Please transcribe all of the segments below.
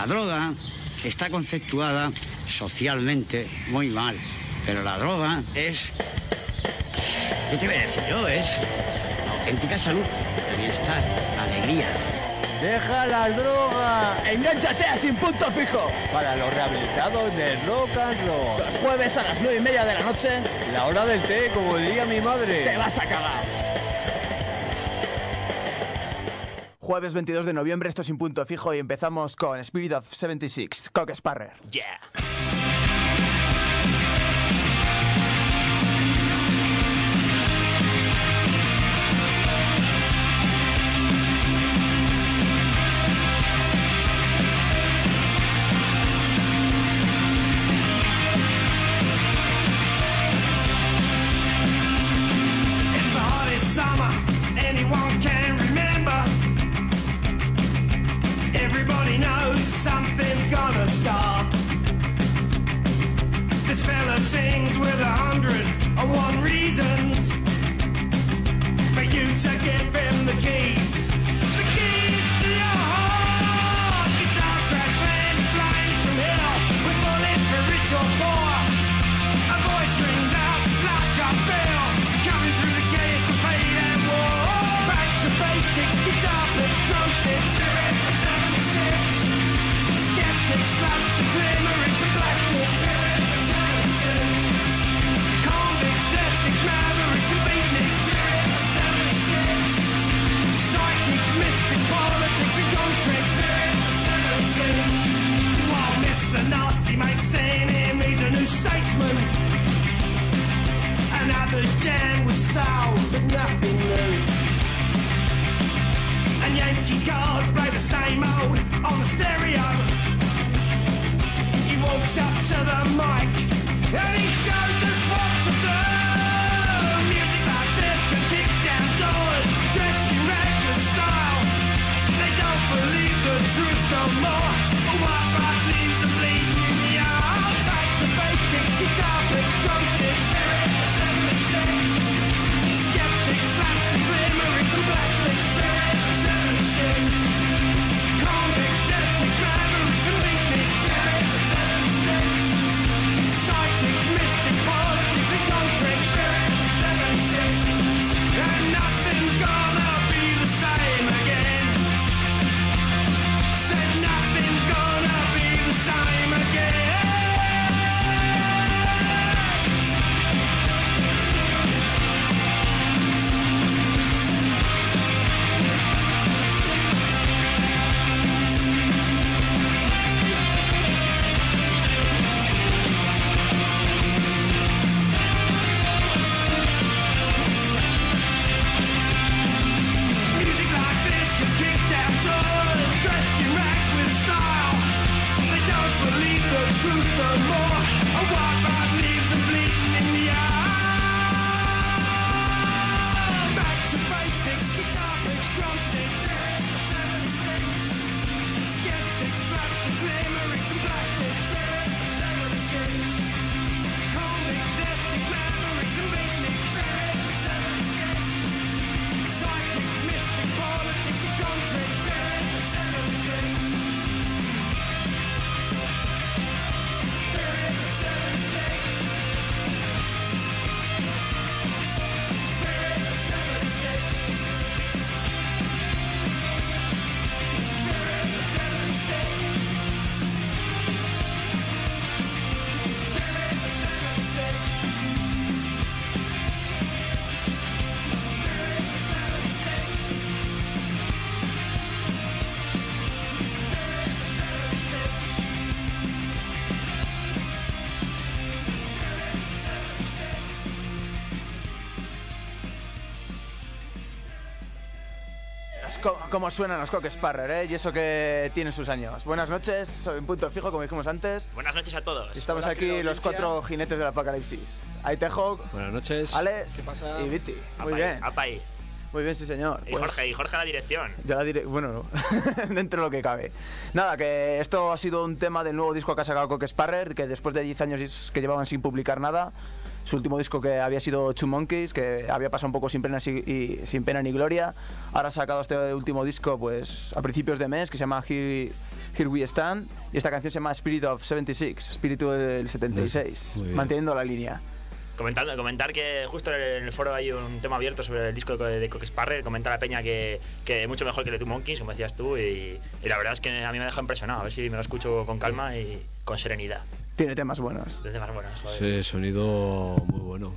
La droga está conceptuada socialmente muy mal, pero la droga es... ¿Qué te voy a decir yo? Es la auténtica salud, el bienestar, la alegría. ¡Deja la droga! ¡Engánchate a Sin Punto Fijo! Para los rehabilitados del rock and roll. Los jueves a las nueve y media de la noche. La hora del té, como diría mi madre. Te vas a cagar. Jueves 22 de noviembre, esto es Sin Punto Fijo y empezamos con Spirit of 76, Cock Sparrer. Yeah. And one reasons for you to give him the keys. Statesman and others jam with soul, but nothing new. And Yankee cars play the same old on the stereo. He walks up to the mic and he shows us what to do. Music like this can kick down doors, dressed in rags with style. They don't believe the truth no more. Como suenan los Cock Sparrer, ¿eh? Y eso que tiene sus años. Buenas noches, soy en Punto Fijo, como dijimos antes. Buenas noches a todos. Estamos Hola, aquí los audiencia. cuatro jinetes del apocalipsis. Aitejo, Buenas noches. Alex ¿Qué pasa? y Viti. Apa Muy ahí, bien, apa ahí. muy bien, sí señor. Y Pues- Jorge, y Jorge a la dirección. Ya la diré, bueno, dentro de lo que cabe. Nada, que esto ha sido un tema del nuevo disco que ha sacado Cock Sparrer, que después de 10 años que llevaban sin publicar nada, su último disco que había sido Two Monkeys, que había pasado un poco sin pena, y, sin pena ni gloria. Ahora ha sacado este último disco pues a principios de mes que se llama Here, Here We Stand y esta canción se llama Spirit of 76, Espíritu del 76, manteniendo la línea. Comentar, comentar que justo en el foro hay un tema abierto sobre el disco de, de Coque Sparrer. Comenta la peña que, que mucho mejor que el de Two Monkeys, como decías tú. Y, y, la verdad es que a mí me deja impresionado. A ver si me lo escucho con calma y con serenidad. Tiene temas buenos. Tiene temas buenos. Joder. Sí, sonido muy bueno.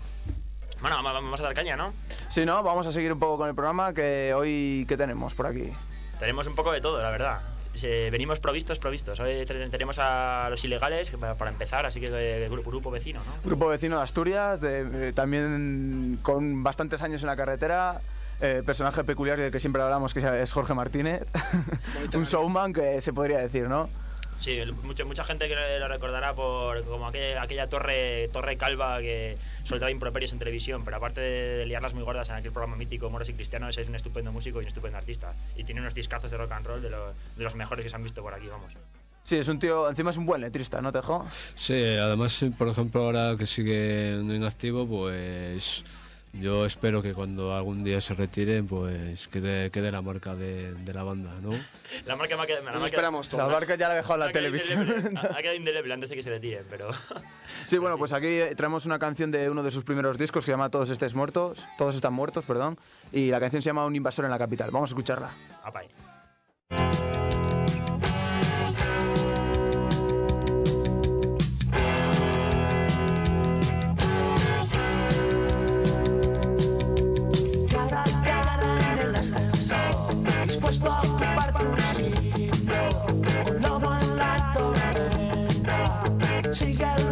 Bueno, vamos a dar caña, ¿no? Sí, ¿no? Vamos a seguir un poco con el programa que hoy, ¿qué tenemos por aquí? Tenemos un poco de todo, la verdad. venimos provistos, provistos. Hoy tenemos a los ilegales para, empezar, así que eh, grupo, grupo vecino, ¿no? Grupo vecino de Asturias, de, eh, también con bastantes años en la carretera. Eh, personaje peculiar del que siempre hablamos, que es Jorge Martínez. un showman que se podría decir, ¿no? Sí, mucha, mucha gente que lo recordará por como aquella, torre, torre calva que soltaba improperios en televisión, pero aparte de, liarlas muy gordas en aquel programa mítico Moros y Cristianos, es un estupendo músico y un estupendo artista. Y tiene unos discazos de rock and roll de, de los mejores que se han visto por aquí, vamos. Sí, es un tío, encima es un buen letrista, ¿no, Tejo? Sí, además, por ejemplo, ahora que sigue en activo, pues yo espero que cuando algún día se retiren, pues quede, quede la marca de, de, la banda, ¿no? La marca, la marca, esperamos todos. La marca ya la ha dejado en la televisión. Ha quedado indeleble antes de que se retiren, pero... Sí, bueno, pues aquí traemos una canción de uno de sus primeros discos que se llama Todos estés muertos, Todos están muertos, perdón, y la canción se llama Un invasor en la capital. Vamos a escucharla. Apay. She got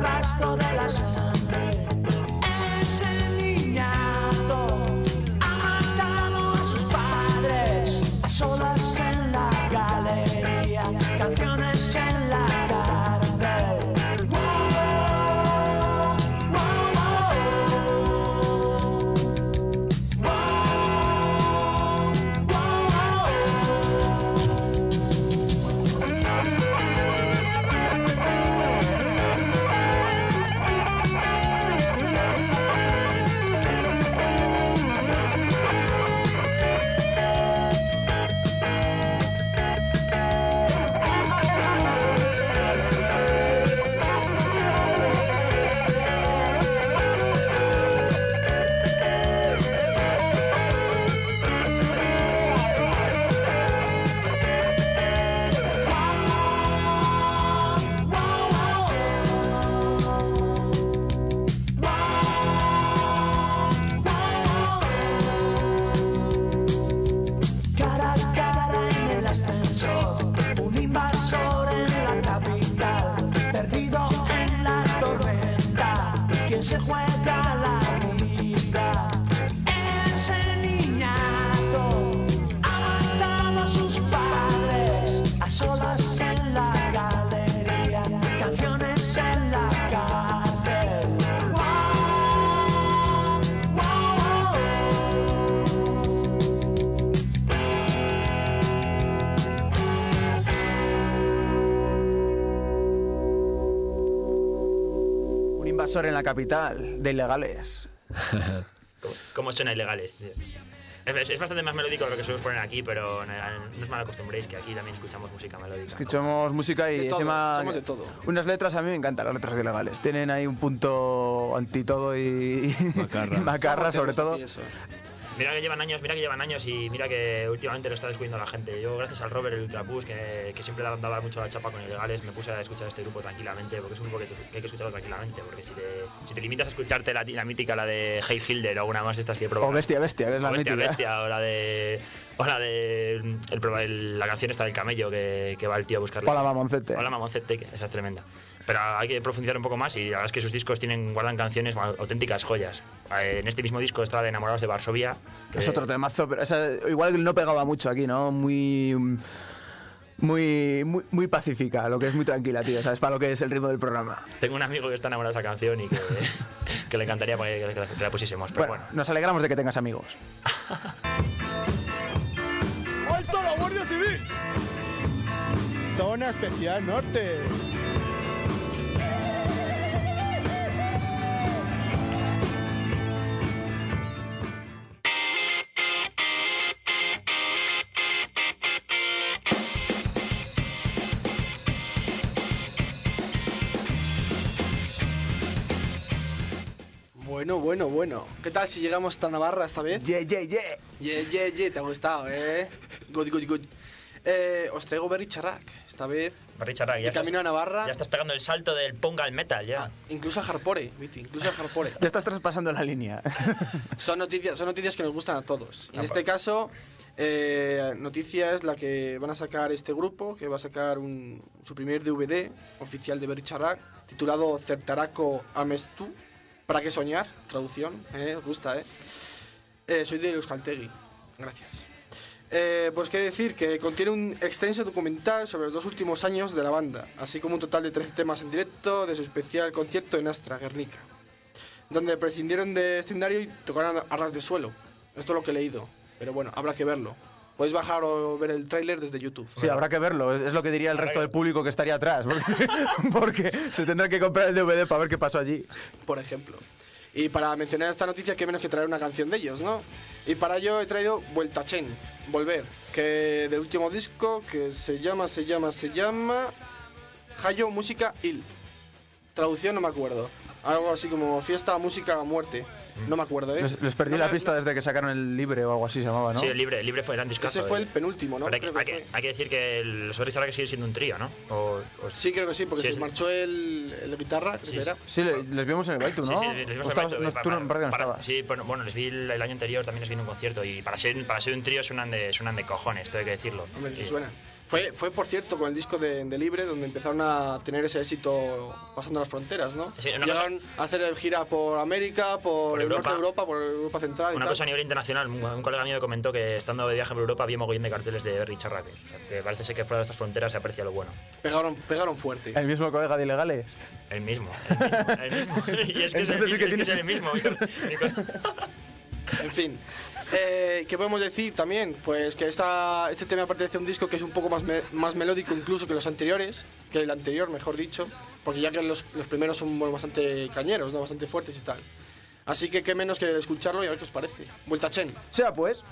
en la capital de ilegales. ¿Cómo, suena ilegales? Es, bastante más melódico lo que suelo poner aquí, pero no, os mal acostumbréis que aquí también escuchamos música melódica. Escuchamos música y encima de todo. unas letras, a mí me encantan las letras de ilegales. Tienen ahí un punto anti todo y macarra, macarra sobre todo. Mira que llevan años, mira que llevan años y mira que últimamente lo está descubriendo la gente. Yo, gracias al Robert, el Ultrabus, que, que siempre daba mucho la chapa con ilegales, me puse a escuchar este grupo tranquilamente, porque es un grupo que, hay que escucharlo tranquilamente, porque si te, si te limitas a escucharte la, la mítica, la de Hey Hilder o alguna más estas que provocan. O Bestia Bestia, que es la o bestia, mítica. Bestia, o la de... O la de el, el, la canción esta del camello que, que va el tío a buscarle. Hola Mamoncete. Hola Mamoncete, que esa es tremenda pero hay que profundizar un poco más y la verdad es que sus discos tienen guardan canciones auténticas joyas. Eh, en este mismo disco está de Enamorados de Varsovia. Que es otro temazo, pero igual no pegaba mucho aquí, ¿no? Muy muy, muy, muy pacífica, lo que es muy tranquila, tío, ¿sabes? Para lo que es el ritmo del programa. Tengo un amigo que está enamorado de esa canción y que, que le encantaría que, que, la pusiésemos, pero bueno, bueno. Nos alegramos de que tengas amigos. ¡Alto la Guardia Civil! Zona Especial Norte. Bueno, bueno, bueno. ¿Qué tal si llegamos hasta Navarra esta vez? Yeah, yeah, yeah. Yeah, yeah, yeah, te ha gustado, ¿eh? Good, good, good. Eh, os traigo Berry Charrac, esta vez. Barry Charrac, ya De estás, camino a Navarra. ya estás pegando el salto del punk al metal, ya. Ah, incluso a Harpore, Viti, incluso a Harpore. Ya estás traspasando la línea. Son noticias, son noticias que nos gustan a todos. Y en Ah, este caso, eh, noticia es la que van a sacar este grupo, que va a sacar un- su primer DVD oficial de Berry Charrac, titulado Certaraco Amestu. ¿Para qué soñar? Traducción, ¿eh? Os gusta, ¿eh? Eh, soy de Euskaltegui. Gracias. Eh, pues qué decir, que contiene un extenso documental sobre los dos últimos años de la banda, así como un total de 13 temas en directo de su especial concierto en Astra, Guernica, donde prescindieron de escenario y tocaron a ras de suelo. Esto es lo que he leído, pero bueno, habrá que verlo. Podéis bajar o ver el tráiler desde YouTube. Sí, habrá que verlo. Es lo que diría el resto del público que estaría atrás. Porque, porque se tendrá que comprar el DVD para ver qué pasó allí. por ejemplo. Y para mencionar esta noticia, qué menos que traer una canción de ellos, ¿no? Y para ello he traído Vuelta Chen, Volver, que de último disco que se llama, se llama, se llama Hayo Música Il. Traducción no me acuerdo. Algo así como Fiesta, Música, Muerte. No me acuerdo, ¿eh? Les, les perdí No la pista desde que sacaron el libre o algo así se llamaba, ¿no? Sí, el libre, el libre fue el gran discazo. Ese fue el penúltimo, ¿no? Hay, Creo que, hay, que que, hay que decir que los Berry Charrac sigue siendo un trío, ¿no? O, o- Sí, creo que sí, porque Sí, se sí. marchó el, el guitarra, creo Sí, que sí. era. Sí, le- les vimos en el Baitu, Sí, ¿no? sí, les vimos ¿O en estabas- Baitu, tú para- para-. Sí, bueno, bueno, les vi el, el año anterior, también les vi en un concierto y para ser, para ser un trío suenan de, suenan de cojones, esto hay que decirlo. Hombre, sí Sí. suena. Fue, fue, por cierto, con el disco de, de Libre, donde empezaron a tener ese éxito pasando las fronteras, ¿no? Sí, Llegaron a hacer gira por América, por, Por el Europa. norte de Europa, por Europa Central y Una tal. cosa a nivel internacional, un, colega mío me comentó que estando de viaje por Europa había mogollón de carteles de. O sea, que parece ser que fuera de estas fronteras se aprecia lo bueno. Pegaron, pegaron fuerte. El mismo colega de ilegales. El mismo, el mismo, el mismo. Y es que, es, el, Entonces que es que es tienes- el mismo. En fin. Eh, ¿Qué podemos decir también? Pues que esta, este tema pertenece a un disco que es un poco más, más melódico incluso que los anteriores, que el anterior, mejor dicho, porque ya que los, los primeros son bastante cañeros, ¿no? bastante fuertes y tal. Así que qué menos que escucharlo y a ver qué os parece. Vuelta Chen. Sea pues.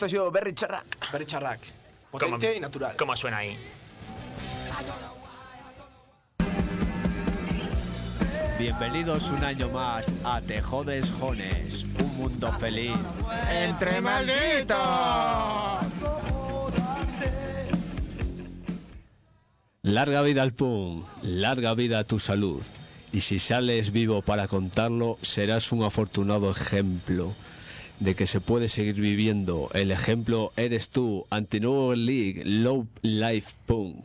esto ha sido Berry Charrac. Berry Charrac. Potente ¿Cómo, y natural. ¿Cómo suena ahí? Bienvenidos un año más a Te Jodes Jones, un mundo feliz. ¡Entre malditos! Larga vida al PUM, larga vida a tu salud. Y si sales vivo para contarlo, serás un afortunado ejemplo de que se puede seguir viviendo. El ejemplo eres tú, Anti-New League, Low Life Punk.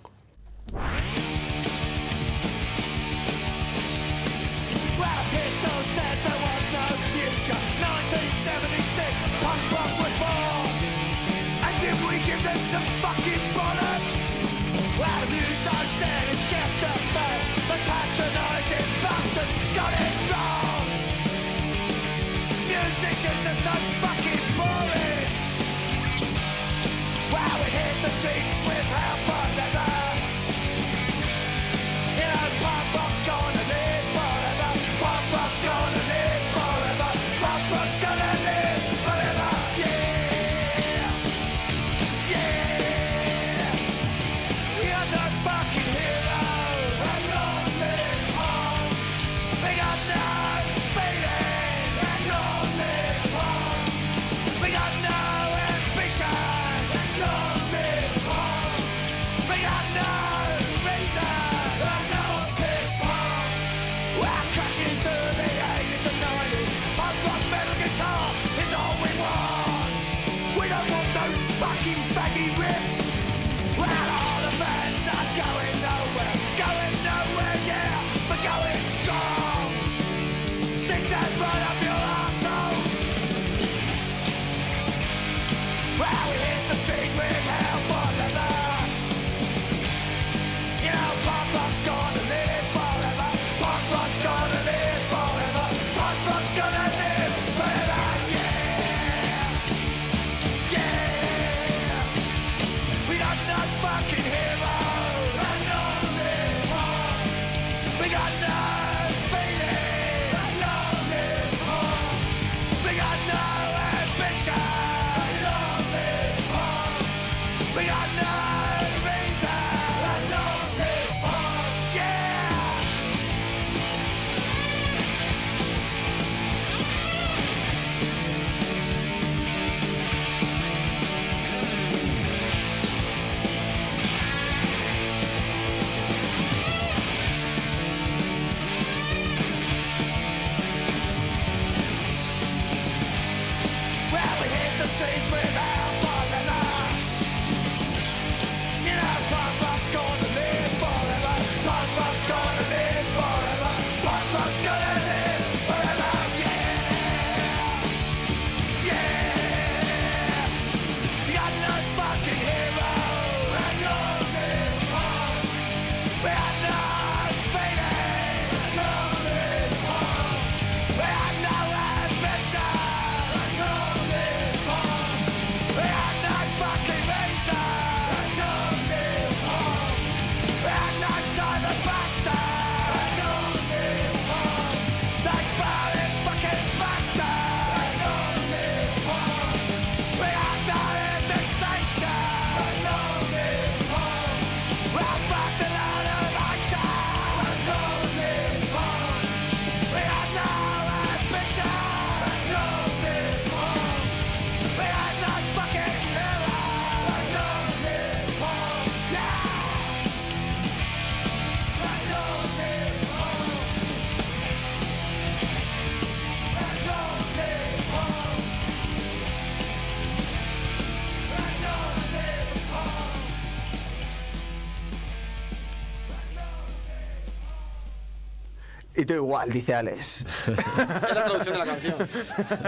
igual, dice Alex. es la traducción de la canción.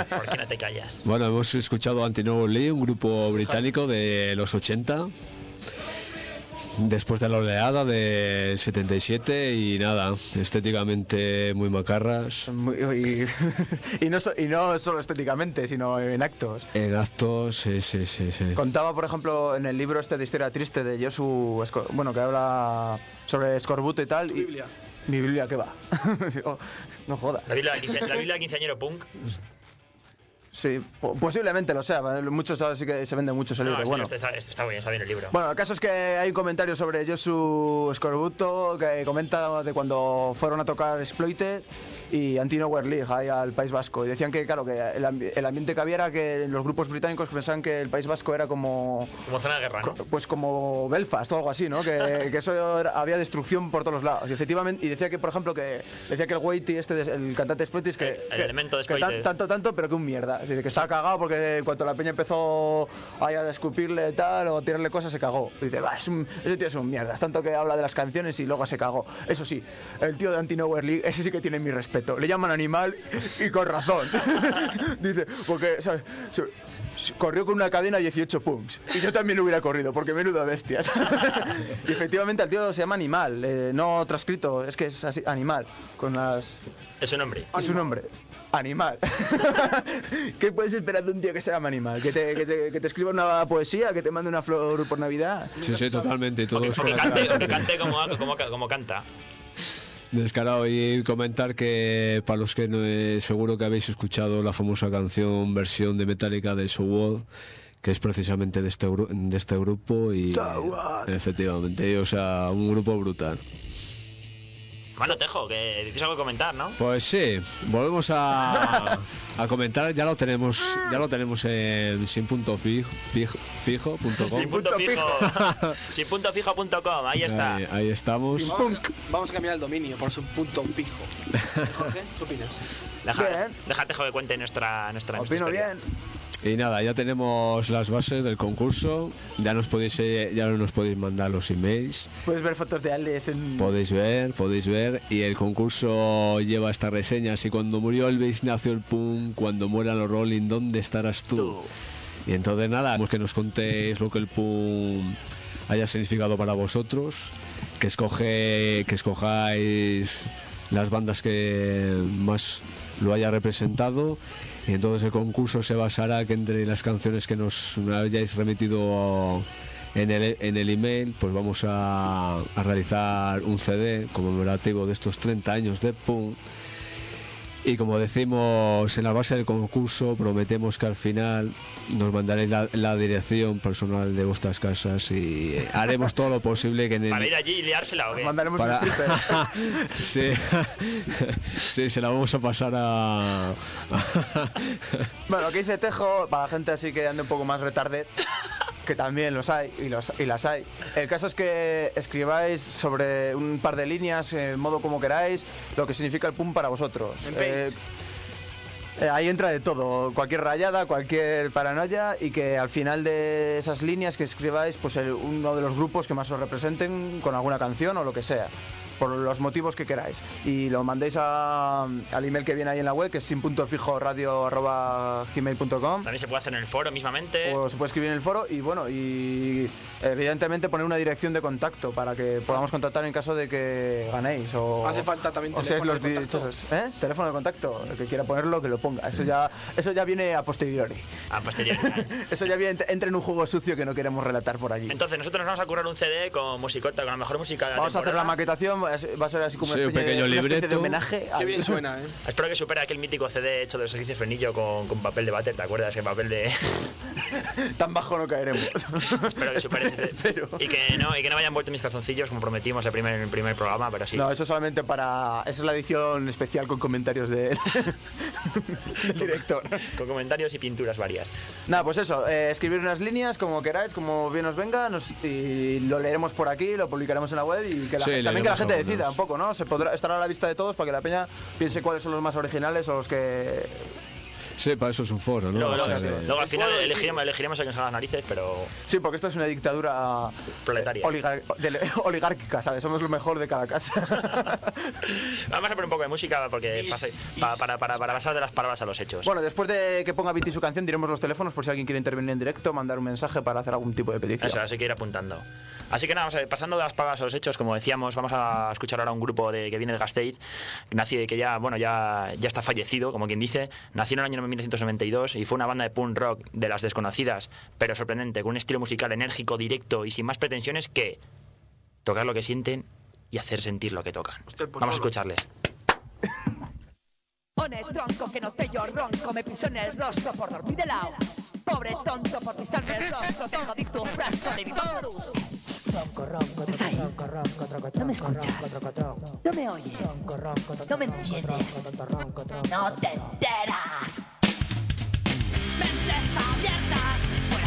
¿Por qué no te callas? Bueno, hemos escuchado Antino Lee, un grupo británico de los 80 después de la oleada del 77 y nada, estéticamente muy macarras. Muy, y, y, no so, y, no, solo estéticamente, sino en actos. En actos, sí, sí, sí, Contaba, por ejemplo, en el libro este de Historia Triste de Josu, bueno, que habla sobre escorbuto y tal. Y, Biblia. ¿Mi Biblia qué va? Oh, no jodas. La Biblia, la quinceañero punk. Sí, posiblemente lo sea. Muchos ahora sí que se vende mucho ese no, libro. Sí, bueno. Este está, este está, bien, está bien el libro. Bueno, el caso es que hay un comentario sobre Josu Scorbuto que comenta de cuando fueron a tocar Exploited y Anti-Nowhere League ahí al País Vasco. Y decían que, claro, que el, ambi- el ambiente que había era que los grupos británicos pensaban que el País Vasco era como Como zona de guerra, ¿no? pues como Belfast o algo así, ¿no? Que, que eso era- había destrucción por todos los lados. Y efectivamente, y decía que, por ejemplo, que decía que el Waity, este, el cantante Exploited, que, El- que- elemento de que tan- tanto, tanto, pero que un mierda. Es decir, que estaba cagado porque en cuanto la peña empezó ahí a escupirle tal o a tirarle cosas, se cagó. Y dice, va, es un, ese tío es un mierda. Es tanto que habla de las canciones y luego se cagó. Eso sí, el tío de Anti-Nowhere League, ese sí que tiene mi respeto. Le llaman animal y con razón. dice, porque, ¿sabes? Se- se- Corrió con una cadena 18 punks. Y yo también hubiera corrido, porque menuda bestia. y efectivamente el tío se llama Animal, eh, no transcrito, es que es así, Animal, con las... Es un hombre. Es su nombre. Animal. ¿Qué puedes esperar de un tío que se llama Animal? ¿Que te, que te- que te escriba una poesía? ¿Que te mande una flor por Navidad? Sí, sí, totalmente. Todo es O que cante, cara o que cante como, como, como canta. Descarado y comentar que para los que no, eh, seguro que habéis escuchado la famosa canción versión de Metallica de So What, que es precisamente de este, de este grupo y So efectivamente, o sea, un grupo brutal. Mano Tejo, que tienes algo que comentar, ¿no? Pues sí, volvemos a, a comentar, ya lo tenemos, ya lo tenemos en sin.fijo.com. Sin punto fijo. Sin punto fijo.com, ahí está. Ahí, ahí estamos. Vamos, vamos a cambiar el dominio por su punto pijo. Jorge, ¿qué opinas? Deja, Bien. deja Tejo que cuente nuestra, nuestra, Opino bien. Y nada, ya tenemos las bases del concurso. Ya nos podéis, eh, ya nos podéis mandar los emails. Puedes ver fotos de Alex en... Podéis ver, podéis ver. Y el concurso lleva esta reseña. Si cuando murió Elvis nació el punk, cuando mueran los Rolling, ¿dónde estarás tú? Tú. Y entonces nada, queremos que nos contéis lo que el punk haya significado para vosotros. Que, escoge, que escojáis las bandas que más lo haya representado. Y entonces el concurso se basará que entre las canciones que nos hayáis remitido en el, en el email, pues vamos a, realizar un CD conmemorativo de estos 30 años de punk. Y como decimos en la base del concurso, prometemos que al final nos mandaréis la, la dirección personal de vuestras casas y eh, haremos todo lo posible que en el, Para ir allí y liársela o qué. Mandaremos para- un sí, sí, se la vamos a pasar a... Bueno, lo que dice Tejo, para la gente así que ande un poco más retarde, que también los hay y, los, y las hay. El caso es que escribáis sobre un par de líneas, en modo como queráis, lo que significa el PUM para vosotros. Eh, eh, ahí entra de todo, cualquier rayada, cualquier paranoia y que al final de esas líneas que escribáis, pues el- uno de los grupos que más os representen con alguna canción o lo que sea, por los motivos que queráis. Y lo mandéis a- al email que viene ahí en la web, que es sin punto fijo radio arroba gmail.com. También se puede hacer en el foro mismamente. O se puede escribir en el foro y bueno, y evidentemente poner una dirección de contacto para que podamos contactar en caso de que ganéis o Hace falta también o teléfono los de contacto. dichosos. ¿Eh? Teléfono de contacto, el que quiera ponerlo que lo ponga. Eso ya eso ya viene a posteriori. A posteriori. Eso ya viene entra en un juego sucio que no queremos relatar por allí. Entonces nosotros nos vamos a currar un CD con musicota, con la mejor música de la Vamos a hacer la maquetación, va a ser- va a ser así como Sí, una un de- pequeño de libreto. homenaje. Qué bien suena, ¿eh? Espero que supere aquel mítico CD hecho de los servicios frenillo con, con papel de váter, ¿te acuerdas? El papel de... Tan bajo no caeremos. Espero que supere ese. Espero. Y que no, y que no vayan vuelto mis calzoncillos como prometimos el primer, el primer programa, pero sí. No, eso solamente para. Esa es la edición especial con comentarios de del director. Con comentarios y pinturas varias. Nada, pues eso, eh, escribir unas líneas como queráis, como bien os venga, nos- y lo leeremos por aquí, lo publicaremos en la web y que la, Sí, gente- también que la gente. Decida un poco, ¿no? Se podrá estará a la vista de todos para que la peña piense cuáles son los más originales o los que. Sí, para eso es un foro, ¿no? Luego, O sea, luego- luego al final elegiremos, elegiremos a quien se haga las narices, pero Sí, porque esto es una dictadura Proletaria. oligar- de- oligárquica, ¿sabes? Somos lo mejor de cada casa. vamos a poner un poco de música porque pase- pa- para, para, para pasar de las palabras a los hechos. bueno, después de que ponga Viti su canción, diremos los teléfonos por si alguien quiere intervenir en directo, mandar un mensaje para hacer algún tipo de petición. Eso, así que ir apuntando. Así que nada, vamos a ver, pasando de las palabras a los hechos, como decíamos, vamos a escuchar ahora un grupo de, que viene de Gasteiz, que ya, bueno, ya, ya está fallecido, como quien dice, nació en el año 1992 y fue una banda de punk rock de las desconocidas, pero sorprendente, con un estilo musical enérgico, directo y sin más pretensiones que tocar lo que sienten y hacer sentir lo que tocan. Pues Vamos a escucharles. Pones tronco que no te yo ronco, me piso en el rostro por dormir de lado. Pobre tonto por pisarme el rostro, te jodí tu frasco de virus. ¿Estás ahí? No me escuchas. No me oyes. No me entiendes. No te enteras. Abiertas, fuera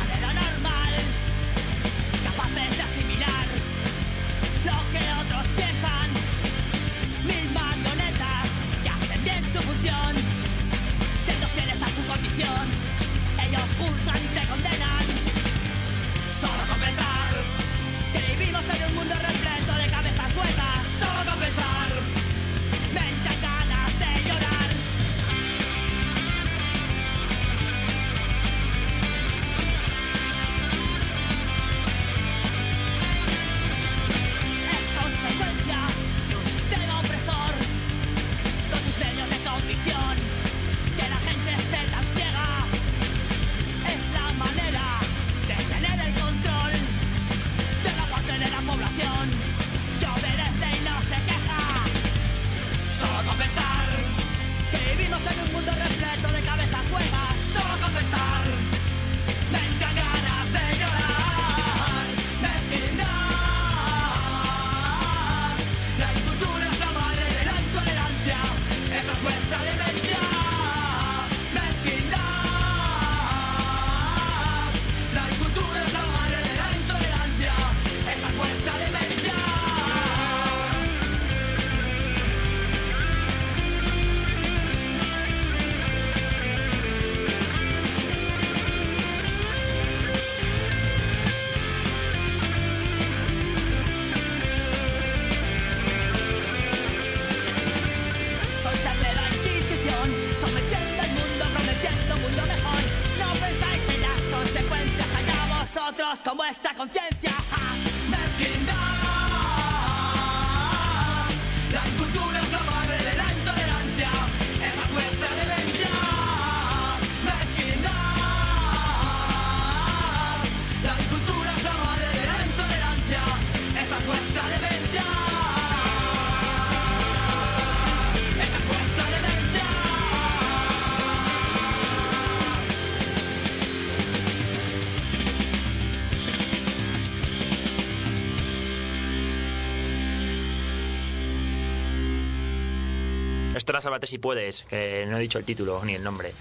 Era Sálvate si puedes, que no he dicho el título ni el nombre.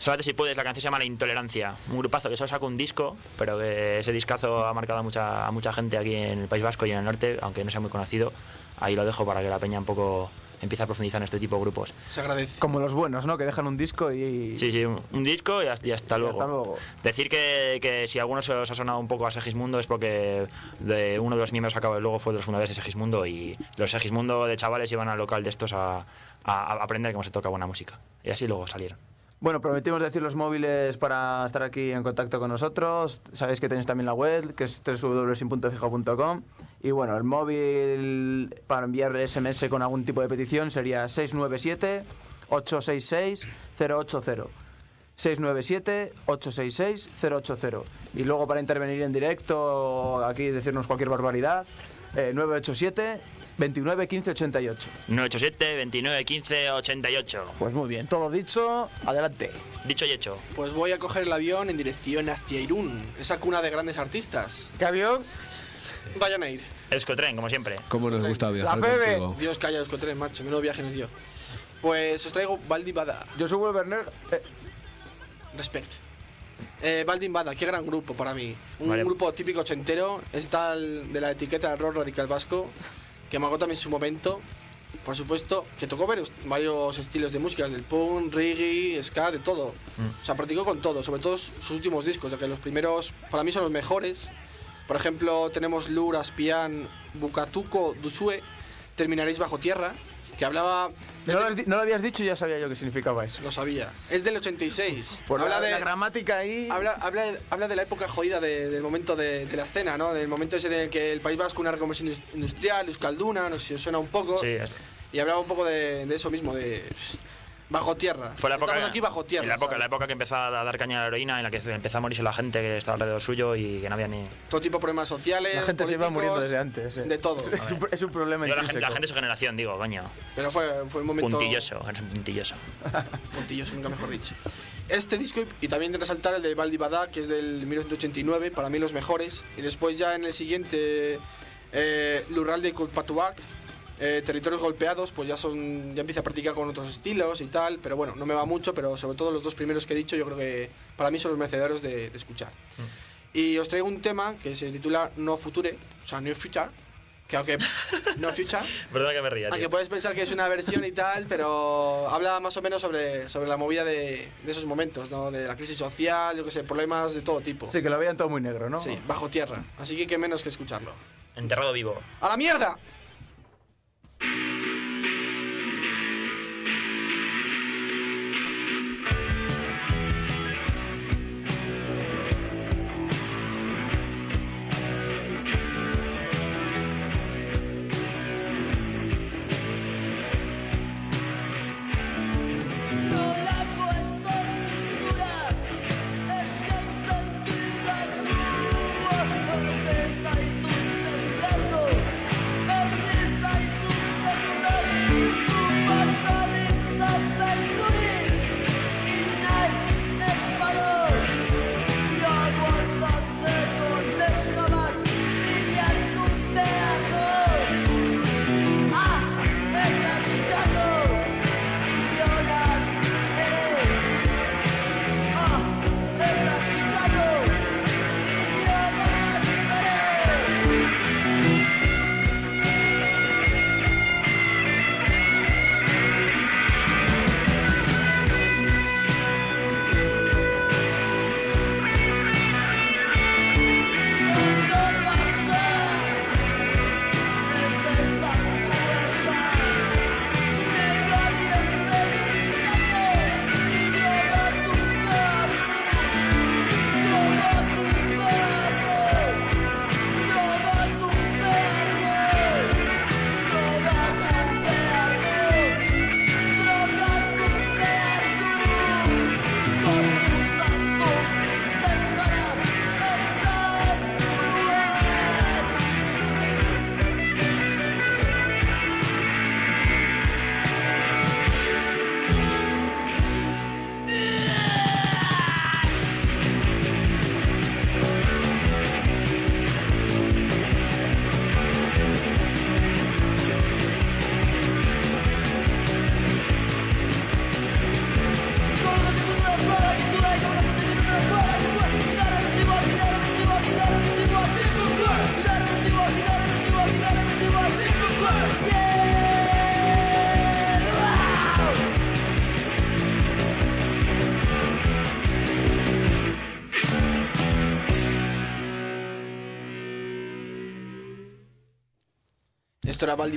Sálvate si puedes, la canción se llama La Intolerancia. Un grupazo que solo sacó un disco, pero que ese discazo ha marcado a mucha, a mucha gente aquí en el País Vasco y en el norte, aunque no sea muy conocido. Ahí lo dejo para que la peña un poco empiece a profundizar en este tipo de grupos. Se agradece. Como los buenos, ¿no? Que dejan un disco y... Sí, sí, un, un disco y hasta, y hasta luego. hasta luego. Decir que, que si alguno se os ha sonado un poco a Segismundo es porque de uno de los miembros acabó luego fue de los fundadores de Segismundo y los Segismundo de chavales iban al local de estos a, a- aprender cómo se toca buena música. Y así luego salieron. Bueno, prometimos decir los móviles para estar aquí en contacto con nosotros. Sabéis que tenéis también la web, que es www.sin.fijo.com. Y bueno, el móvil para enviar SMS con algún tipo de petición sería 697-866-080. 697-866-080. Y luego para intervenir en directo, aquí decirnos cualquier barbaridad, eh, 987 29 15 88. 987 29 15 88. Pues muy bien, todo dicho, adelante. Dicho y hecho. Pues voy a coger el avión en dirección hacia Irún, esa cuna de grandes artistas. ¿Qué avión? Ryanair. Escotren, como siempre. ¿Cómo nos gusta viajar La Febe. contigo? Dios calla tres, macho. Menudo viaje nos dio. Pues os traigo Baldi Bada. Yo soy Will Werner. eh, Respect. Eh, Baldin Bada, qué gran grupo para mí. Un Vale. grupo típico ochentero. Es tal de la etiqueta rock radical vasco. Que me también en su momento. Por supuesto, que tocó varios, varios estilos de música, del punk, reggae, ska, de todo. O sea, practicó con todo, sobre todo sus últimos discos, ya que los primeros para mí son los mejores. Por ejemplo, tenemos Lur, Aspian, Bukatuko, Dusue, Terminaréis bajo tierra, que hablaba... no, lo, no habías dicho y ya sabía yo qué significaba eso. Lo sabía. Es del 86. Por habla la, de la gramática ahí. Habla, habla, habla de la época jodida de- del momento de, de la escena, ¿no? Del momento ese en el que el País Vasco, una reconversión indus- industrial, Euskalduna, no sé si os suena un poco. Sí, es- Y hablaba un poco de, de eso mismo, de, Bajo tierra. Fue la época, Estamos aquí bajo tierra. en la época, ¿sabes? la época que empezó a dar caña a la heroína, en la que empezó a morirse la gente que estaba alrededor suyo y que no había ni. Todo tipo de problemas sociales. La gente se iba muriendo desde antes. eh. De todo. Es un, es un problema Yo, la, gente, la gente de su generación, digo, coño. Pero fue, fue un momento. Puntilloso, eres un puntilloso. puntilloso, nunca mejor dicho. Este disco, y también de resaltar el de Badá, que es del 1989, para mí los mejores. Y después ya en el siguiente, eh, Lural de Culpatuac, eh, Territorios Golpeados, pues ya son ya empieza a practicar con otros estilos y tal. Pero bueno, no me va mucho, pero sobre todo los dos primeros que he dicho, yo creo que para mí son los merecedores de, de escuchar. Y os traigo un tema que se titula No Future, o sea, No Future, que aunque No Future... Verdad que me ría, Aunque tío. puedes pensar que es una versión y tal, pero habla más o menos sobre, sobre la movida de, de esos momentos, ¿no? De la crisis social, yo que sé, problemas de todo tipo. Sí, que lo veían todo muy negro, ¿no? Sí, bajo tierra. Así que qué menos que escucharlo. Enterrado vivo. ¡A la mierda!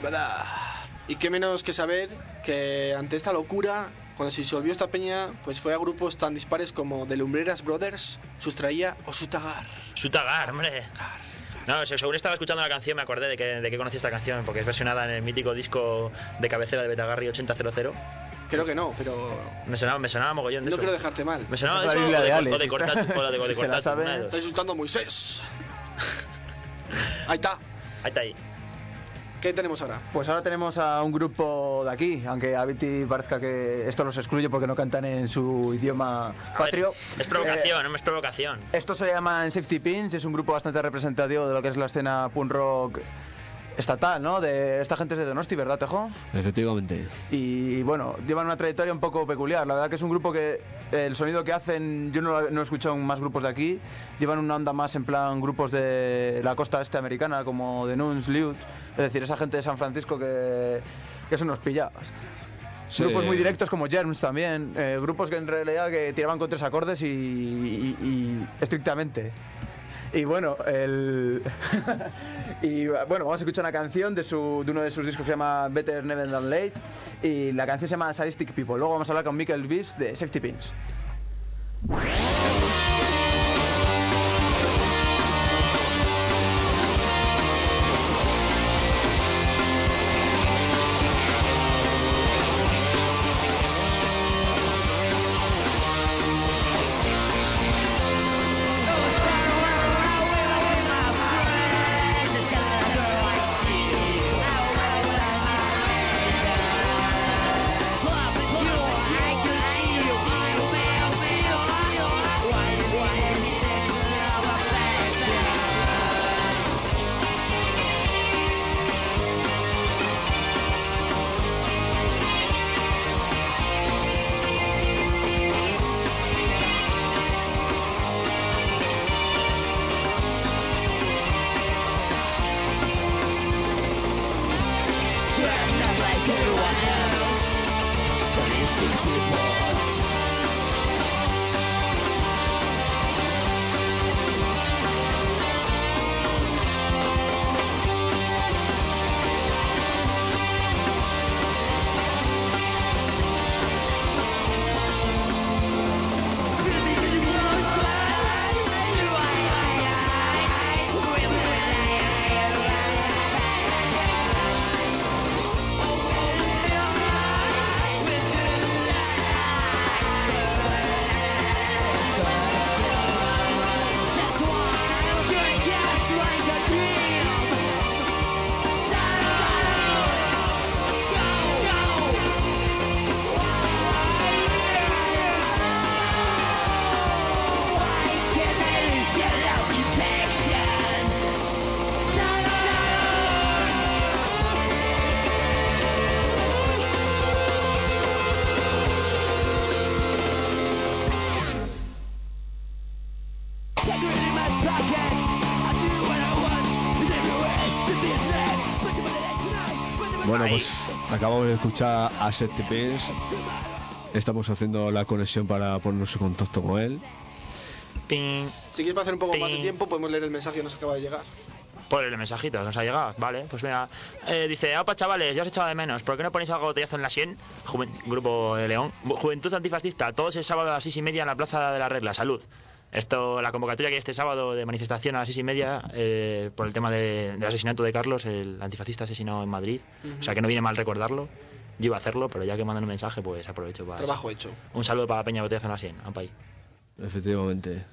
Badá. Y qué menos que saber que ante esta locura, cuando se disolvió esta peña, pues fue a grupos tan dispares como The Lumbreras Brothers, Sustraía o Sutagar. Sutagar, hombre. No, se- según estaba escuchando la canción me acordé de que, de que conocí esta canción, porque es versionada en el mítico disco de cabecera de Betagarri 8000. Creo que no, pero Me sonaba, me sonaba mogollón de no eso. quiero dejarte mal. Me sonaba la eso o Biblia de, de o de cortar, o de, o de la cortar. Está insultando a Moisés. Ahí está. Ahí está ahí. ¿Qué tenemos ahora? Pues ahora tenemos a un grupo de aquí, aunque a Viti parezca que esto los excluye porque no cantan en su idioma A ver, patrio. es Eh, provocación, no es provocación. Estos se llaman Safety Pins, es un grupo bastante representativo de lo que es la escena punk rock estatal, ¿no? De esta gente es de Donosti, ¿verdad, Tejo? Efectivamente. Y bueno, llevan una trayectoria un poco peculiar. La verdad que es un grupo que el sonido que hacen, yo no, no he escuchado en más grupos de aquí. Llevan una onda más en plan grupos de la costa este americana, como The Nuns, Liut. Es decir, esa gente de San Francisco que, que son unos pillados. Sí. Grupos muy directos como Germs también. eh, grupos que en realidad que tiraban con tres acordes y, y- y estrictamente. Y bueno, el... y bueno, vamos a escuchar una canción de, su, de uno de sus discos que se llama Better Never Than Late. Y la canción se llama Sadistic People. Luego vamos a hablar con Michael Beast de Safety Pins. Acabamos de escuchar a Seth Pins. Estamos haciendo la conexión para ponernos en contacto con él. Ping. Si quieres pasar un poco más de tiempo, podemos leer el mensaje que nos acaba de llegar. Por el mensajito que nos ha llegado. Vale, pues mira. Eh, dice, opa chavales, ya os he echado de menos. ¿Por qué no ponéis algo botellazo en la sien? Juven- Grupo de León. Juventud antifascista. Todos el sábado a las seis y media en la Plaza de la Regla. Salud. Esto, la convocatoria que hay este sábado de manifestación a las seis y media eh, por el tema de- del asesinato de Carlos, el antifascista asesinado en Madrid. O sea que no viene mal recordarlo. Yo iba a hacerlo, pero ya que mandan un mensaje, pues aprovecho para. Trabajo hecho. Un saludo para Peña Botellazo en la sien. Ampa ahí. Efectivamente.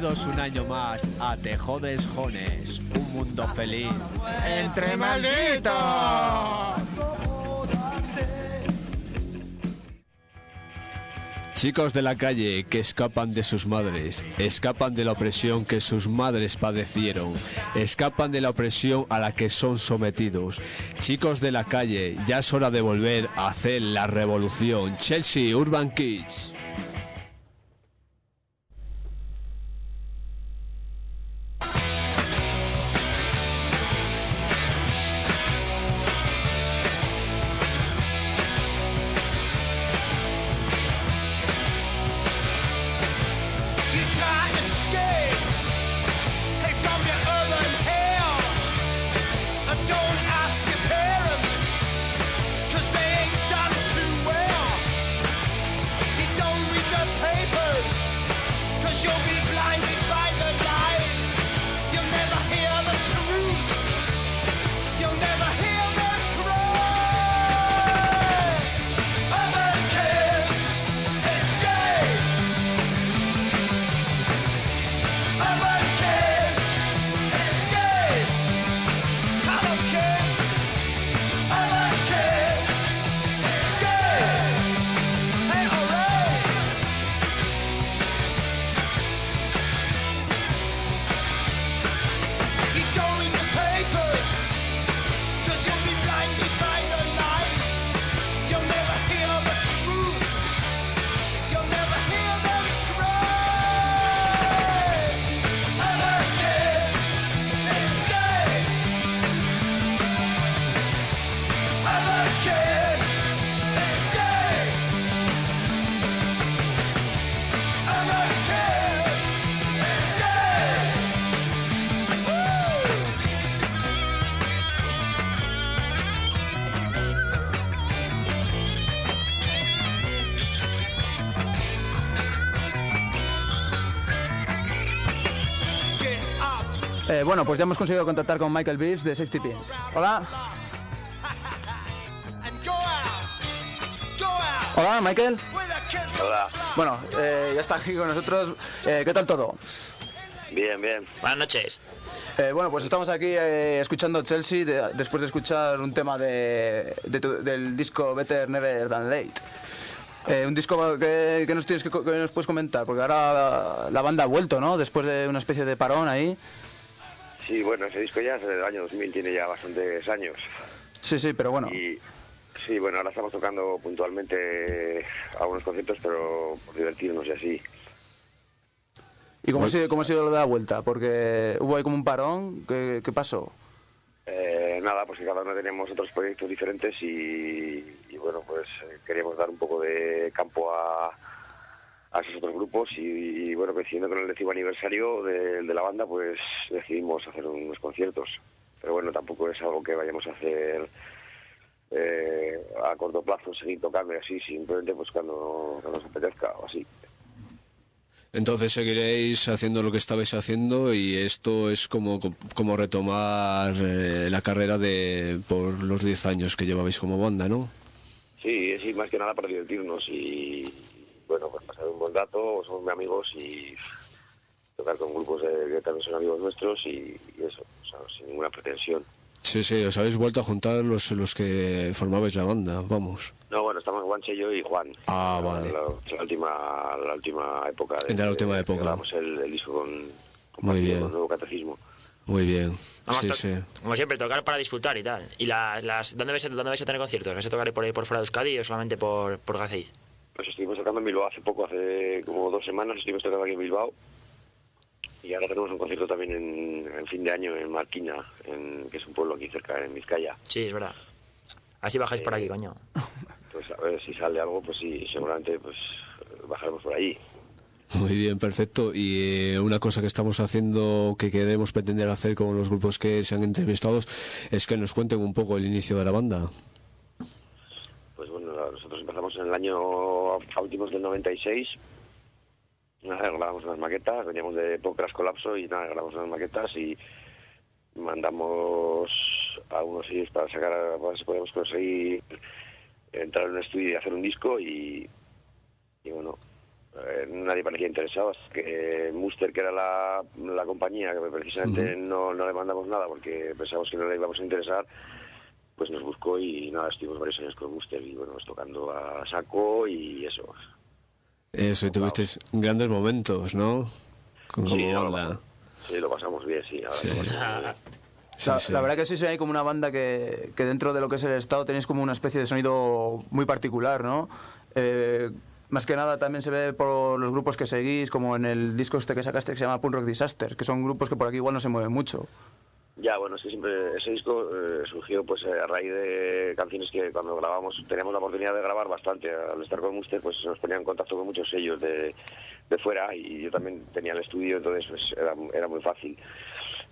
Bienvenidos un año más a Te Jodes Jones, un mundo feliz. ¡Entre malditos! Chicos de la calle que escapan de sus madres, escapan de la opresión que sus madres padecieron, escapan de la opresión a la que son sometidos. Chicos de la calle, ya es hora de volver a hacer la revolución. Chelsea Urban Kids. Bueno, pues ya hemos conseguido contactar con Michael Beers de 60 Pins. Hola. Hola, Michael. Hola. Bueno, eh, ya está aquí con nosotros. Eh, ¿Qué tal todo? Bien, bien. Buenas noches. Eh, bueno, pues estamos aquí eh, escuchando Chelsea de- después de escuchar un tema de, de tu- del disco Better Never Than Late. Eh, un disco que, que nos tienes que, co- que nos puedes comentar, porque ahora la banda ha vuelto, ¿no? Después de una especie de parón ahí. Sí, bueno, ese disco ya es del año 2000, tiene ya bastantes años. Sí, sí, pero bueno. Y sí, bueno, ahora estamos tocando puntualmente algunos conciertos, pero por divertirnos y así. ¿Y cómo ha, sido, cómo ha sido lo de la vuelta? Porque hubo ahí como un parón. ¿Qué, qué pasó? Eh, nada, pues que cada uno teníamos otros proyectos diferentes y, y bueno, pues eh, queríamos dar un poco de campo a, a esos otros grupos y, y, bueno, coincidiendo con el décimo aniversario de, de la banda, pues decidimos hacer unos conciertos. Pero bueno, tampoco es algo que vayamos a hacer eh, a corto plazo, seguir tocando y así, simplemente pues cuando, cuando nos apetezca o así. Entonces seguiréis haciendo lo que estabais haciendo y esto es como, como retomar eh, la carrera de por los 10 años que llevabais como banda, ¿no? Sí, sí, más que nada para divertirnos y bueno, pues pasar un buen rato, somos muy amigos y tocar con grupos de, que también son amigos nuestros y, y eso, o sea, sin ninguna pretensión. Sí, sí, os habéis vuelto a juntar los, los que formabais la banda, vamos. No, bueno, estamos Juanche, yo y Juan. Ah, vale. La, la última, la última época. De la última que época. Grabamos el, el disco con, con Muy Martín, bien. con el nuevo catecismo. Muy bien. Vamos, Sí, sí. Como siempre, tocar para disfrutar y tal. ¿Y la- las, ¿dónde, vais a, dónde vais a tener conciertos? ¿Vais a tocar por ahí por fuera de Euskadi o solamente por, por Gasteiz? Pues estuvimos tocando en Bilbao hace poco, hace como dos semanas estuvimos tocando aquí en Bilbao. Y ahora tenemos un concierto también en, en fin de año en Marquina, en, que es un pueblo aquí cerca, en Vizcaya. Sí, es verdad. Así bajáis por aquí, coño. Pues a ver si sale algo, pues sí, seguramente pues bajaremos por ahí. Muy bien, perfecto. Y eh, una cosa que estamos haciendo, que queremos pretender hacer con los grupos que se han entrevistado, es que nos cuenten un poco el inicio de la banda. Pues bueno, nosotros empezamos en el año a últimos del 96. Nada, grabamos unas maquetas, veníamos de Pocras Colapso y nada, grabamos unas maquetas y mandamos a unos sitios para sacar, a ver si podíamos conseguir entrar en un estudio y hacer un disco y, y bueno, eh, nadie parecía interesado hasta que Muster, que era la, la compañía que precisamente no, no le mandamos nada porque pensábamos que no le íbamos a interesar, pues nos buscó y nada, estuvimos varios años con Muster y bueno, tocando a saco y eso. Eso, y tuvisteis grandes momentos, ¿no? Como Sí, no, banda. Sí, lo pasamos bien, sí. ahora lo pasamos bien. la, sí. la verdad que sí, sí hay como una banda que, que dentro de lo que es el estado tenéis como una especie de sonido muy particular, ¿no? Eh, más que nada también se ve por los grupos que seguís, como en el disco este que sacaste que se llama Punk Rock Disaster, que son grupos que por aquí igual no se mueven mucho. Ya, bueno, es que siempre ese disco eh, surgió pues a raíz de canciones que cuando grabamos teníamos la oportunidad de grabar bastante. Al estar con Muster pues nos ponía en contacto con muchos sellos de, de fuera y yo también tenía el estudio, entonces pues era, muy fácil.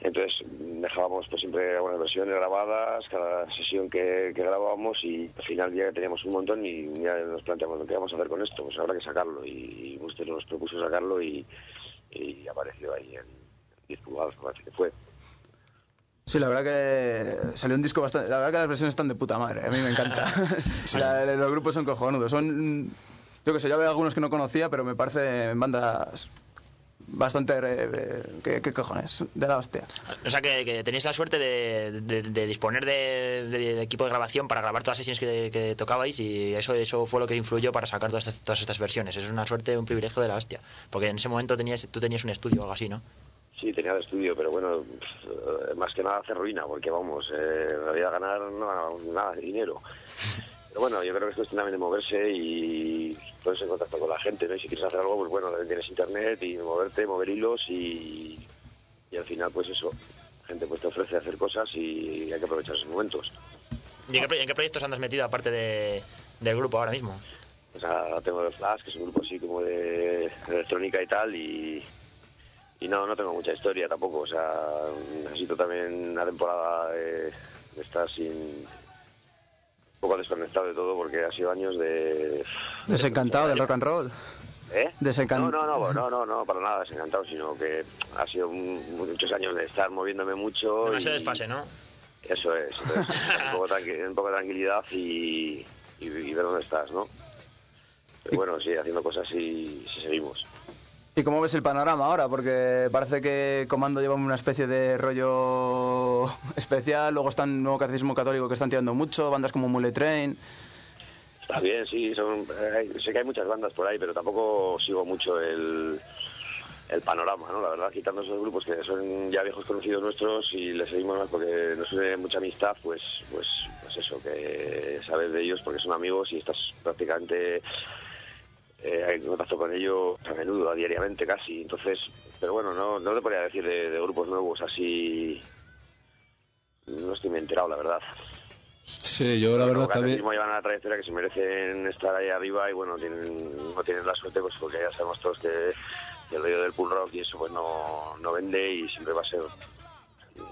Entonces dejábamos pues siempre algunas versiones grabadas, cada sesión que, que grabábamos y al final ya teníamos un montón y ya nos planteamos ¿qué vamos a hacer con esto? Pues habrá que sacarlo y, y nos propuso sacarlo y, apareció ahí en 10 pulgadas, parece que fue. Sí, la verdad que salió un disco bastante... La verdad que las versiones están de puta madre, a mí me encanta. La- los grupos son cojonudos, son... Yo que sé, yo veo algunos que no conocía, pero me parecen bandas bastante... eh, eh, ¿qué, qué cojones? De la hostia. O sea, que, que tenéis la suerte de, de- de disponer de, de equipo de grabación para grabar todas las sesiones que, que tocabais y eso, eso fue lo que influyó para sacar todas estas, todas estas versiones. Es una suerte, un privilegio de la hostia. Porque en ese momento tenías, tú tenías un estudio o algo así, ¿no? Sí, tenía el estudio, pero bueno, más que nada hacer ruina, porque vamos, eh, en realidad ganar no nada de dinero. Pero bueno, yo creo que es cuestión también de moverse y ponerse en contacto con la gente, ¿no? Y si quieres hacer algo, pues bueno, tienes internet y moverte, mover hilos y, y al final, pues eso, la gente pues te ofrece hacer cosas y hay que aprovechar esos momentos. ¿Y en qué, pro- en qué proyectos andas metido aparte de, del grupo ahora mismo? O sea, tengo el Flash, que es un grupo así como de electrónica y tal, y, y no, no tengo mucha historia tampoco. O sea, necesito también una temporada de, de estar sin. un poco desconectado de todo, porque ha sido años de. Desencantado del rock and roll. ¿Eh? Desencan- No, no, no, no, no, no, para nada desencantado, sino que ha sido un- muchos años de estar moviéndome mucho. No se y- desfase, ¿no? Eso es, entonces, un, poco un poco de tranquilidad y, y, y ver dónde estás, ¿no? Pero bueno, sí, haciendo cosas y, sí seguimos. ¿Y cómo ves el panorama ahora? Porque parece que Comando lleva una especie de rollo especial, luego está nuevo catecismo católico que están tirando mucho, bandas como Mule Train. Está bien, sí, son, hay- sé que hay muchas bandas por ahí, pero tampoco sigo mucho el, el panorama, ¿no? La verdad, quitando esos grupos que son ya viejos conocidos nuestros y les seguimos más porque nos une mucha amistad, pues, pues, pues eso, que sabes de ellos porque son amigos y estás prácticamente eh, en contacto con ellos a menudo, a diariamente casi. Entonces, pero bueno, no, no te podría decir de, de grupos nuevos así. No estoy muy enterado, la verdad. Sí, yo la verdad también... catecismo llevan una trayectoria que se merecen estar ahí arriba y bueno, tienen, no tienen la suerte pues porque ya sabemos todos que, que el rollo del punk rock y eso pues no, no vende y siempre va a ser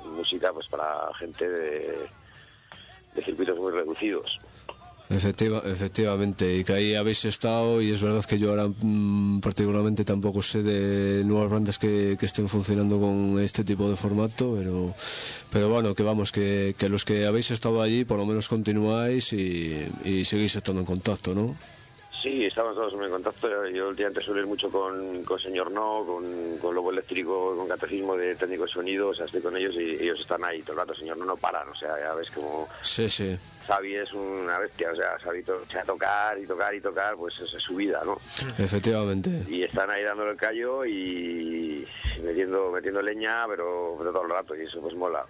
música pues para gente de, de circuitos muy reducidos. Efectiva, efectivamente, y que ahí habéis estado y es verdad que yo ahora mm, particularmente tampoco sé de nuevas bandas que, que estén funcionando con este tipo de formato, pero, pero bueno, que vamos, que, que los que habéis estado allí por lo menos continuáis y, y seguís estando en contacto, ¿no? Sí, estamos todos en contacto. Yo últimamente suelo ir mucho con, con Señor No, con, con Lobo Eléctrico, con Catecismo de Técnico de Sonido, o sea, estoy con ellos y ellos están ahí todo el rato. Señor No no paran, o sea, ya ves como Sí, sí. Xavi es una bestia, o sea, Xavi to- tocar y tocar y tocar, pues esa es su vida, ¿no? Efectivamente. Y están ahí dándole el callo y metiendo, metiendo leña, pero, pero todo el rato, y eso pues mola.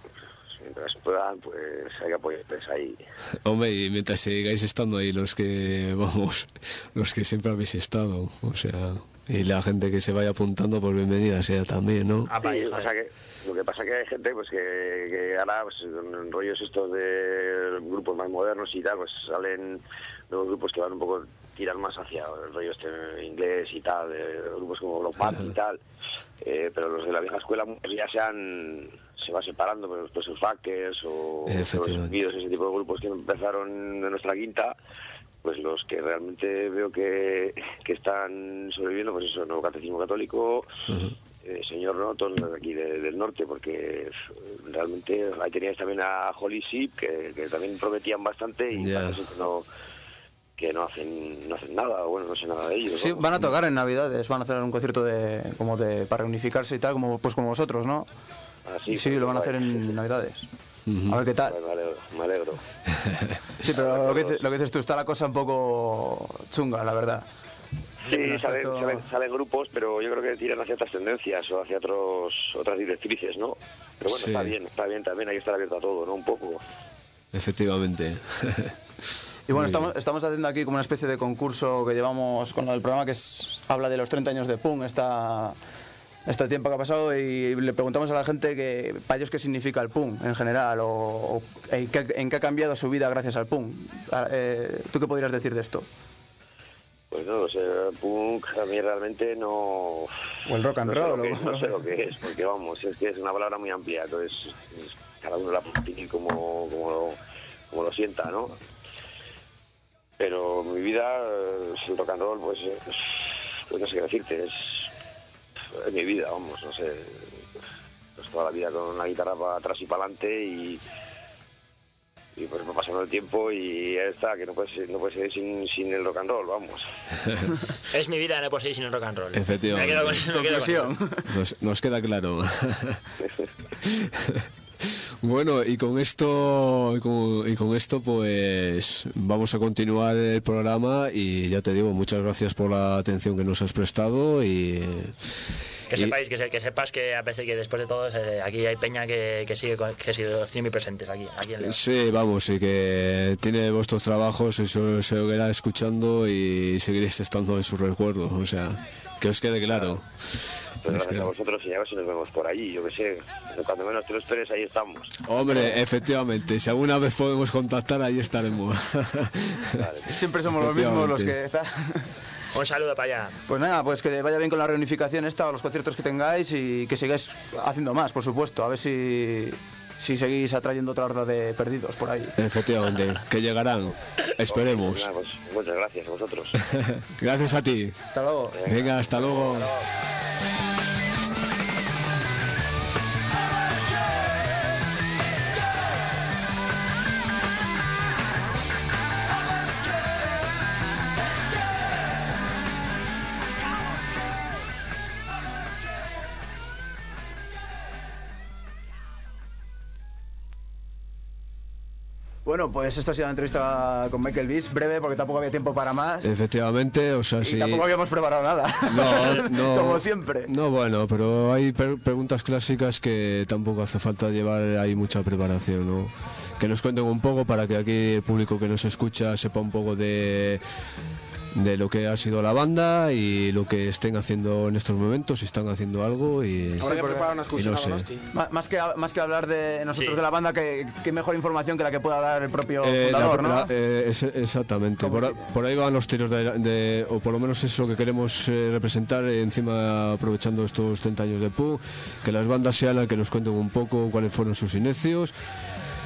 Mientras puedan, pues hay que apoyarles ahí. Hombre, y mientras sigáis estando ahí los que, vamos, los que siempre habéis estado, o sea, y la gente que se vaya apuntando, pues bienvenida sea también, ¿no? Sí, o sea que, lo que pasa que hay gente pues que, que ahora pues, con rollos estos de grupos más modernos y tal, pues salen nuevos grupos que van un poco tiran más hacia el rollo este inglés y tal, de grupos como los Punk y tal, Eh, pero los de la vieja escuela pues, ya se han se va separando, pues, pues los Fuckers o los. Unidos, ese tipo de grupos que empezaron de nuestra quinta, pues los que realmente veo que, que están sobreviviendo, pues eso, Nuevo Catecismo Católico, eh, señor no, todos los de aquí de- del norte, porque eh, realmente ahí teníais también a Holy Sheep, que, que también prometían bastante y Ya. parece que no que no hacen no hacen nada, bueno, no sé nada de ellos. Sí, ¿no? van a tocar en Navidades, van a hacer un concierto de como de para reunificarse y tal, como pues como vosotros, ¿no? Así, sí, lo van a hacer en Navidades. A ver qué tal. Pues me alegro. me alegro. Sí, pero lo que, dices, lo que dices tú, está la cosa un poco chunga, la verdad. Sí, En salen, aspecto- salen, salen grupos, pero yo creo que tiran hacia otras tendencias o hacia otros otras directrices, ¿no? Pero bueno, Sí. está bien, está bien, también hay que estar abierto a todo, ¿no? Un poco. Efectivamente. Y bueno, estamos, estamos haciendo aquí como una especie de concurso que llevamos con el programa que es- habla de los 30 años de Punk, esta, este tiempo que ha pasado, y le preguntamos a la gente que, para ellos qué significa el Punk en general, o, o en, qué, en qué ha cambiado su vida gracias al Punk. Ah, eh, ¿Tú qué podrías decir de esto? Pues no, o sea, punk a mí realmente no... O el rock and no roll, lo que- o- no sé lo que es, porque vamos, es que es una palabra muy amplia, entonces es- cada uno la puede definir como, como, lo, como lo sienta, ¿no? Pero mi vida, eh, el rock and roll, pues, eh, pues no sé qué decirte, es, es mi vida, vamos, no sé, pues toda la vida con la guitarra para atrás y para adelante y y pues va pasando el tiempo y ya está, que no puede ser, no puede ser sin, sin el rock and roll, vamos. Es mi vida, no puedo seguir sin el rock and roll. Efectivamente. Me quedo con, me quedo con eso. Nos, nos queda claro. Bueno, y con esto y con, y con esto pues vamos a continuar el programa y ya te digo, muchas gracias por la atención que nos has prestado y Que y- sepáis, que, se- que sepas que a pesar de que después de todo eh, aquí hay peña que, que sigue con- que sigue, los tiene muy presentes aquí, aquí en. Sí, vamos, y que tiene vuestros trabajos y se, se irá escuchando y seguiréis estando en su recuerdo, o sea, que os quede claro. Es gracias que- a vosotros y a ver si nos vemos por allí, yo que sé. Cuando menos te lo esperes, ahí estamos. Hombre, efectivamente, si alguna vez podemos contactar, ahí estaremos. Siempre somos los mismos los que... Un saludo para allá. Pues nada, pues que vaya bien con la reunificación esta, o los conciertos que tengáis y que sigáis haciendo más, por supuesto. A ver si si seguís atrayendo otra horda de perdidos por ahí. Efectivamente, que llegarán. Esperemos. Pues, muchas gracias a vosotros. Gracias a ti. Hasta luego. Venga, hasta luego. Bueno, pues esta ha sido la entrevista con Michael Beast, breve porque tampoco había tiempo para más. Efectivamente, o sea, Y sí. tampoco habíamos preparado nada. No, no. Como siempre. No, bueno, pero hay per- preguntas clásicas que tampoco hace falta llevar ahí mucha preparación, ¿no? Que nos cuenten un poco para que aquí el público que nos escucha sepa un poco de, de lo que ha sido la banda y lo que estén haciendo en estos momentos, si están haciendo algo y... Habrá que preparar una y excursión no a sé. Donosti. Ma- Más que, más que hablar de nosotros de la banda, que, que mejor información que la que pueda dar el propio Eh, la- fundador, ¿no? la- eh, es- exactamente. Por, ahí van los tiros de, de- o por lo menos es lo que queremos eh, representar encima aprovechando estos 30 años de PU, que las bandas sean las que nos cuenten un poco cuáles fueron sus inicios.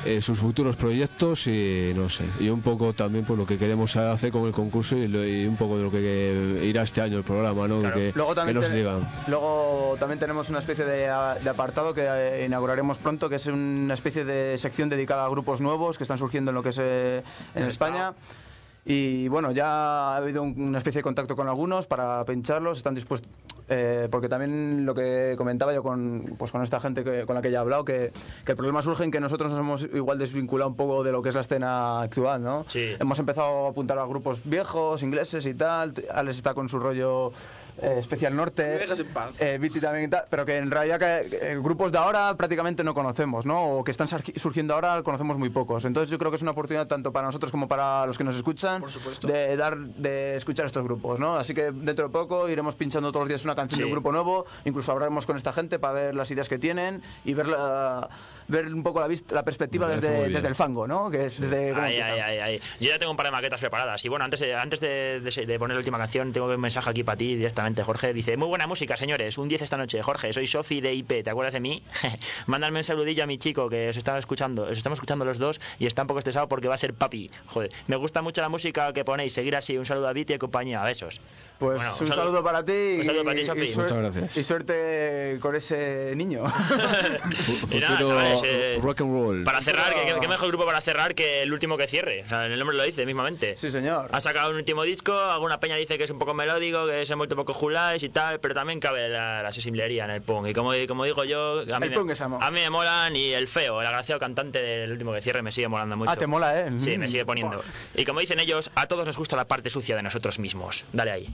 Eh, sus futuros proyectos y no sé y un poco también por lo que queremos hacer con el concurso y, lo- y un poco de lo que irá este año el programa no que, Luego que también, nos digan luego también tenemos una especie de, de apartado que eh, inauguraremos pronto, que es una especie de sección dedicada a grupos nuevos que están surgiendo en lo que es eh, en España. Y bueno, ya ha habido un- una especie de contacto con algunos para pincharlos, están dispuestos, eh, porque también lo que comentaba yo con, pues con esta gente que- con la que ya he hablado, que, que el problema surge en que nosotros nos hemos igual desvinculado un poco de lo que es la escena actual, ¿no? Sí. Hemos empezado a apuntar a grupos viejos, ingleses y tal, Alex está con su rollo Especial Norte, Me dejas en paz. eh, Viti también y tal, pero que en realidad que, eh, grupos de ahora prácticamente no conocemos, ¿no? O que están surgiendo ahora conocemos muy pocos. Entonces yo creo que es una oportunidad tanto para nosotros como para los que nos escuchan de dar de escuchar estos grupos, ¿no? Así que dentro de poco iremos pinchando todos los días una canción de un Sí. grupo nuevo, incluso hablaremos con esta gente para ver las ideas que tienen y ver la- ver un poco la, vista, la perspectiva desde, desde el fango, ¿no? Que es desde ay, ay, ay. Yo ya tengo un par de maquetas preparadas. Y bueno, antes de, antes de, de- de poner la última canción, tengo un mensaje aquí para ti directamente. Jorge dice: Muy buena música, señores. Un 10 esta noche. Jorge, soy Sofi de IP. ¿Te acuerdas de mí? Mándame un saludillo a mi chico que os estaba escuchando. Os estamos escuchando los dos y está un poco estresado porque va a ser papi. Joder, me gusta mucho la música que ponéis. Seguir así. Un saludo a Viti y compañía. Besos. Pues Bueno, un, saludo, para ti Un saludo para ti, y- Sofi. Muchas gracias. y suerte con ese niño. Y nada, chavales, eh, rock and roll Para cerrar, que mejor grupo para cerrar que el último que cierre. O sea, el nombre lo dice mismamente. Sí, señor. Ha sacado un último disco, alguna peña dice que es un poco melódico, que se ha vuelto un poco julais y tal, pero también cabe la, la en el punk. Y como, como digo yo, a mí, El me, punk es amor. a mí me molan y el feo, el agraciado cantante del último que cierre me sigue molando mucho. Ah, te mola, ¿eh? Sí, me sigue poniendo. Y como dicen ellos, a todos nos gusta la parte sucia de nosotros mismos. Dale ahí.